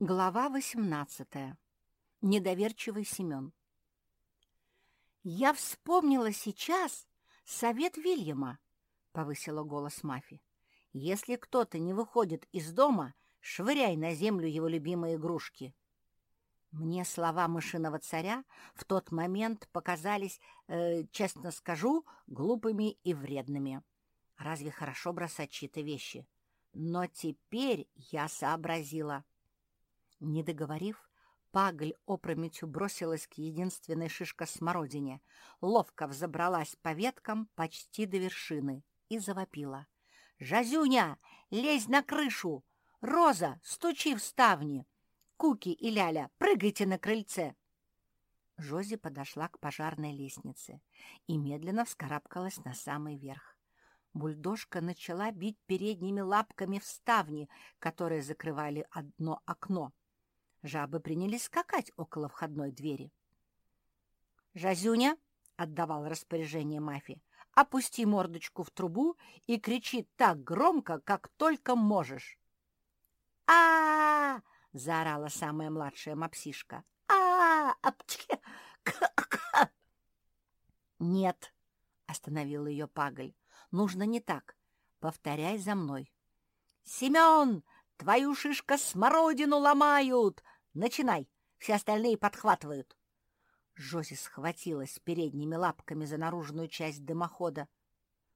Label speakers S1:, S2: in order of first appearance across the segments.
S1: Глава 18. Недоверчивый Семен. «Я вспомнила сейчас совет Вильяма», — повысила голос Мафи. «Если кто-то не выходит из дома, швыряй на землю его любимые игрушки». Мне слова мышиного царя в тот момент показались, э, честно скажу, глупыми и вредными. Разве хорошо бросать чьи-то вещи? Но теперь я сообразила — не договорив, Пагль опрометью бросилась к единственной шишка-смородине, ловко взобралась по веткам почти до вершины и завопила. «Жазюня, лезь на крышу! Роза, стучи в ставни! Куки и Ляля, прыгайте на крыльце!» Жози подошла к пожарной лестнице и медленно вскарабкалась на самый верх. Бульдожка начала бить передними лапками в ставни, которые закрывали одно окно. Жабы принялись скакать около входной двери. «Жазюня!» — отдавал распоряжение Мафи. «Опусти мордочку в трубу и кричи так громко, как только можешь!» а заорала самая младшая мопсишка. а апчхе «Нет!» — остановил ее Пагль. «Нужно не так. Повторяй за мной». «Семен, Твою шишка смородину ломают! Начинай, все остальные подхватывают. Жози схватилась передними лапками за наружную часть дымохода.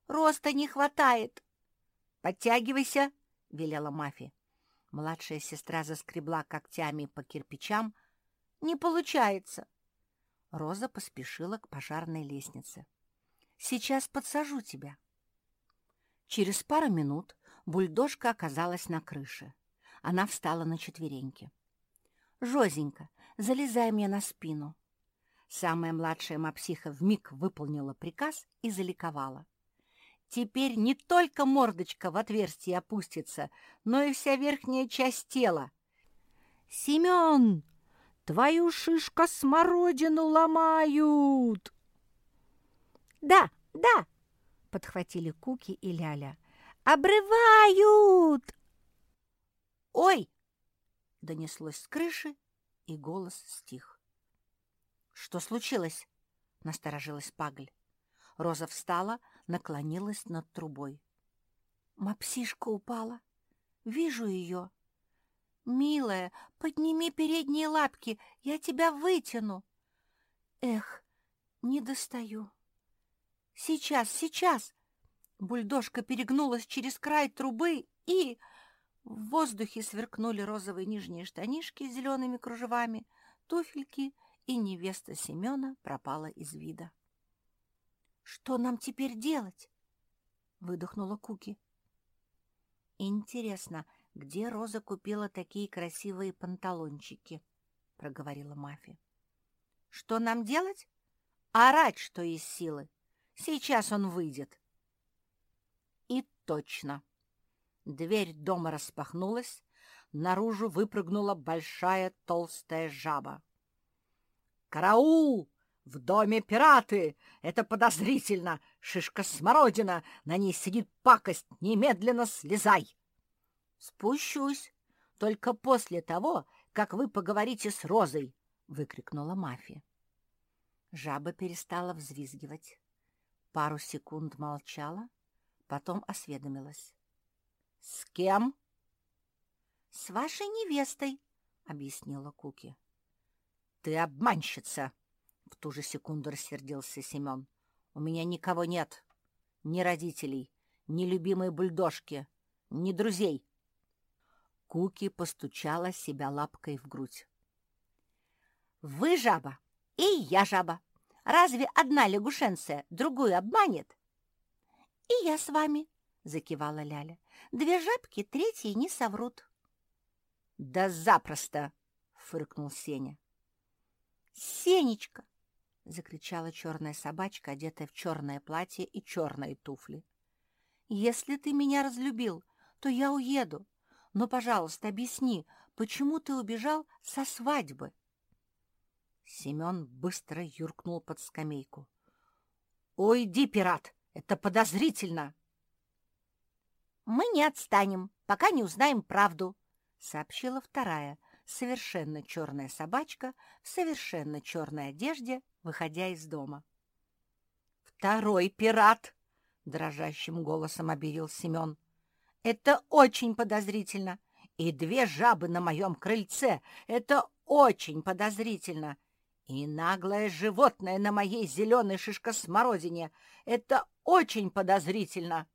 S1: «Роста не хватает!» «Подтягивайся!» — велела Мафи. Младшая сестра заскребла когтями по кирпичам. «Не получается!» Роза поспешила к пожарной лестнице. «Сейчас подсажу тебя!» Через пару минут бульдожка оказалась на крыше. Она встала на четвереньки. «Жозенька, залезай мне на спину». Самая младшая мапсиха вмиг выполнила приказ и заликовала. Теперь не только мордочка в отверстие опустится, но и вся верхняя часть тела. «Семен, твою шишка смородину ломают!» «Да, да!» — подхватили Куки и Ляля. «Обрывают!» «Ой!» — донеслось с крыши, и голос стих. «Что случилось?» — насторожилась Пагль. Роза встала, наклонилась над трубой. «Мопсишка упала. Вижу ее. Милая, подними передние лапки, я тебя вытяну. Эх, не достаю. Сейчас, сейчас!» Бульдожка перегнулась через край трубы и... В воздухе сверкнули розовые нижние штанишки с зелеными кружевами, туфельки, и невеста Семена пропала из вида. «Что нам теперь делать?» — выдохнула Куки. «Интересно, где Роза купила такие красивые панталончики?» — проговорила Мафи. «Что нам делать? Орать, что из силы. Сейчас он выйдет» точно. Дверь дома распахнулась, наружу выпрыгнула большая толстая жаба. «Караул! В доме пираты! Это подозрительно! Шишка-смородина! На ней сидит пакость! Немедленно слезай!» «Спущусь! Только после того, как вы поговорите с Розой!» — выкрикнула мафия. Жаба перестала взвизгивать. Пару секунд молчала, Потом осведомилась. «С кем?» «С вашей невестой», — объяснила Куки. «Ты обманщица!» — в ту же секунду рассердился Семен. «У меня никого нет. Ни родителей, ни любимой бульдожки, ни друзей». Куки постучала себя лапкой в грудь. «Вы жаба, и я жаба. Разве одна лягушенция другую обманет?» «И я с вами», — закивала Ляля. «Две жабки третьи не соврут». «Да запросто!» — фыркнул Сеня. «Сенечка!» — закричала черная собачка, одетая в черное платье и черные туфли. «Если ты меня разлюбил, то я уеду. Но, пожалуйста, объясни, почему ты убежал со свадьбы?» Семен быстро юркнул под скамейку. «Уйди, пират! Это подозрительно!» «Мы не отстанем, пока не узнаем правду», — сообщила вторая, совершенно черная собачка в совершенно черной одежде, выходя из дома. «Второй пират!» — дрожащим голосом объявил Семен. «Это очень подозрительно. И две жабы на моем крыльце — это очень подозрительно. И наглое животное на моей зеленой шишкосмородине — это очень подозрительно!»